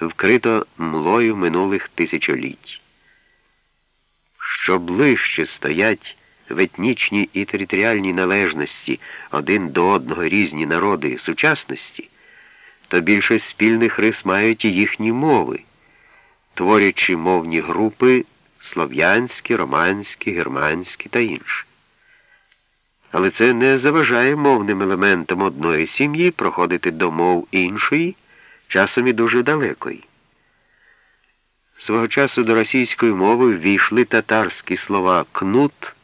вкрито млою минулих тисячоліть. Що ближче стоять в етнічній і територіальній належності один до одного різні народи сучасності, то більше спільних рис мають і їхні мови, творячи мовні групи слов'янські, романські, германські та інші. Але це не заважає мовним елементам одної сім'ї проходити до мов іншої, часом і дуже далекої. Свого часу до російської мови ввійшли татарські слова кнут,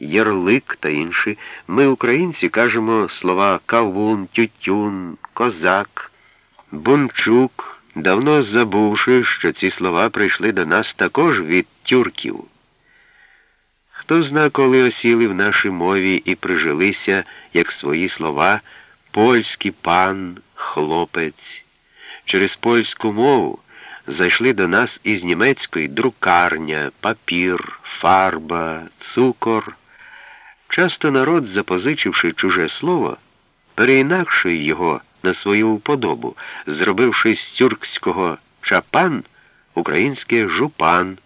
ярлик та інші. Ми, українці, кажемо слова кавун, тютюн, козак, бунчук, давно забувши, що ці слова прийшли до нас також від тюрків. Хто зна, коли осіли в нашій мові і прижилися, як свої слова, польський пан, хлопець. Через польську мову зайшли до нас із німецької друкарня, папір, фарба, цукор. Часто народ, запозичивши чуже слово, переінакшує його на свою вподобу, зробивши з тюркського чапан українське жупан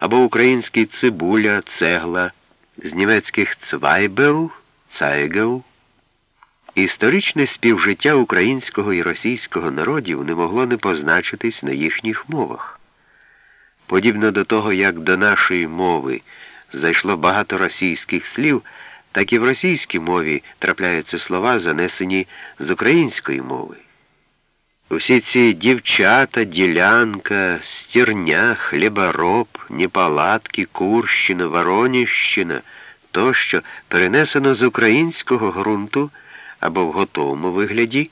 або український цибуля, цегла, з німецьких цвайбел, цайгел. Історичне співжиття українського і російського народів не могло не позначитись на їхніх мовах. Подібно до того, як до нашої мови зайшло багато російських слів, так і в російській мові трапляються слова, занесені з української мови. Усі ці дівчата, ділянка, стірня, хлібороб, неполадки, Курщина, Вороніщина тощо перенесено з українського ґрунту або в готовому вигляді,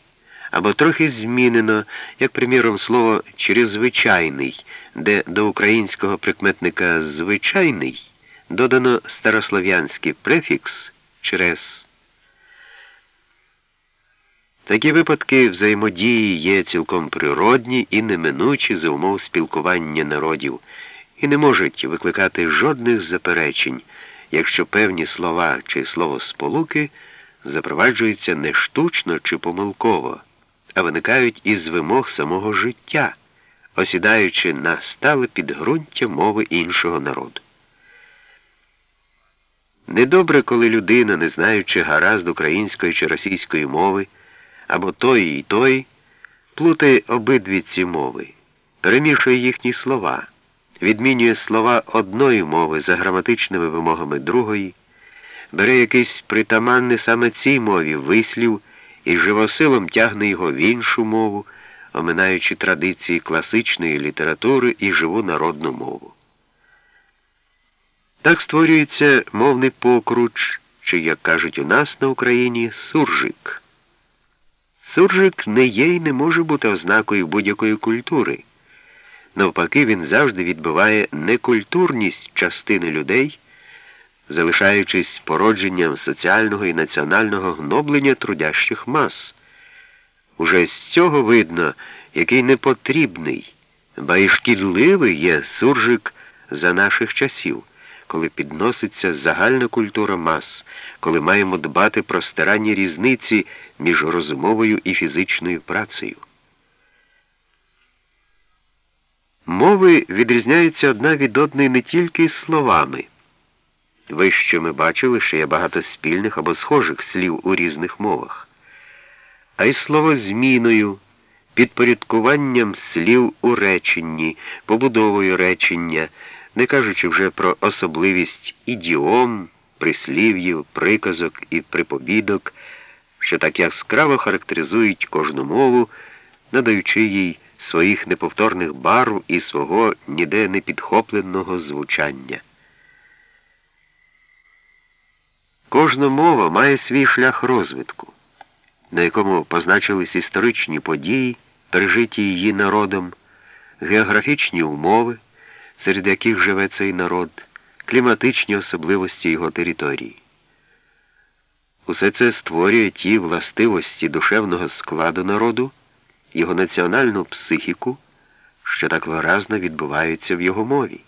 або трохи змінено, як, приміром, слово «чрезвичайний», де до українського прикметника звичайний додано старослов'янський префікс через. Такі випадки взаємодії є цілком природні і неминучі за умов спілкування народів і не можуть викликати жодних заперечень, якщо певні слова чи словосполуки запроваджуються не штучно чи помилково, а виникають із вимог самого життя, осідаючи на стале підґрунтя мови іншого народу. Недобре, коли людина, не знаючи гаразд української чи російської мови, або тої і той, плутає обидві ці мови, перемішує їхні слова, відмінює слова одної мови за граматичними вимогами другої, бере якийсь притаманний саме цій мові вислів і живосилом тягне його в іншу мову, оминаючи традиції класичної літератури і живу народну мову. Так створюється мовний покруч, чи, як кажуть у нас на Україні, суржик. Суржик не є і не може бути ознакою будь-якої культури. Навпаки, він завжди відбиває некультурність частини людей, залишаючись породженням соціального і національного гноблення трудящих мас. Уже з цього видно, який непотрібний, ба й шкідливий є суржик за наших часів коли підноситься загальна культура мас, коли маємо дбати про старанні різниці між розумовою і фізичною працею. Мови відрізняються одна від одної не тільки словами. Вище ми бачили, що є багато спільних або схожих слів у різних мовах, а й словозміною, підпорядкуванням слів у реченні, побудовою речення не кажучи вже про особливість ідіом, прислів'їв, приказок і припобідок, що так яскраво характеризують кожну мову, надаючи їй своїх неповторних барв і свого ніде не підхопленого звучання. Кожна мова має свій шлях розвитку, на якому позначились історичні події, пережиті її народом, географічні умови серед яких живе цей народ, кліматичні особливості його території. Усе це створює ті властивості душевного складу народу, його національну психіку, що так виразно відбуваються в його мові.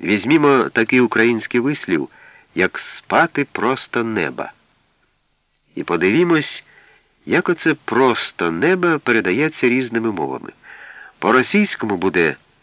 Візьмімо такий український вислів, як спати просто неба. І подивімось, як оце просто неба передається різними мовами. По-російському буде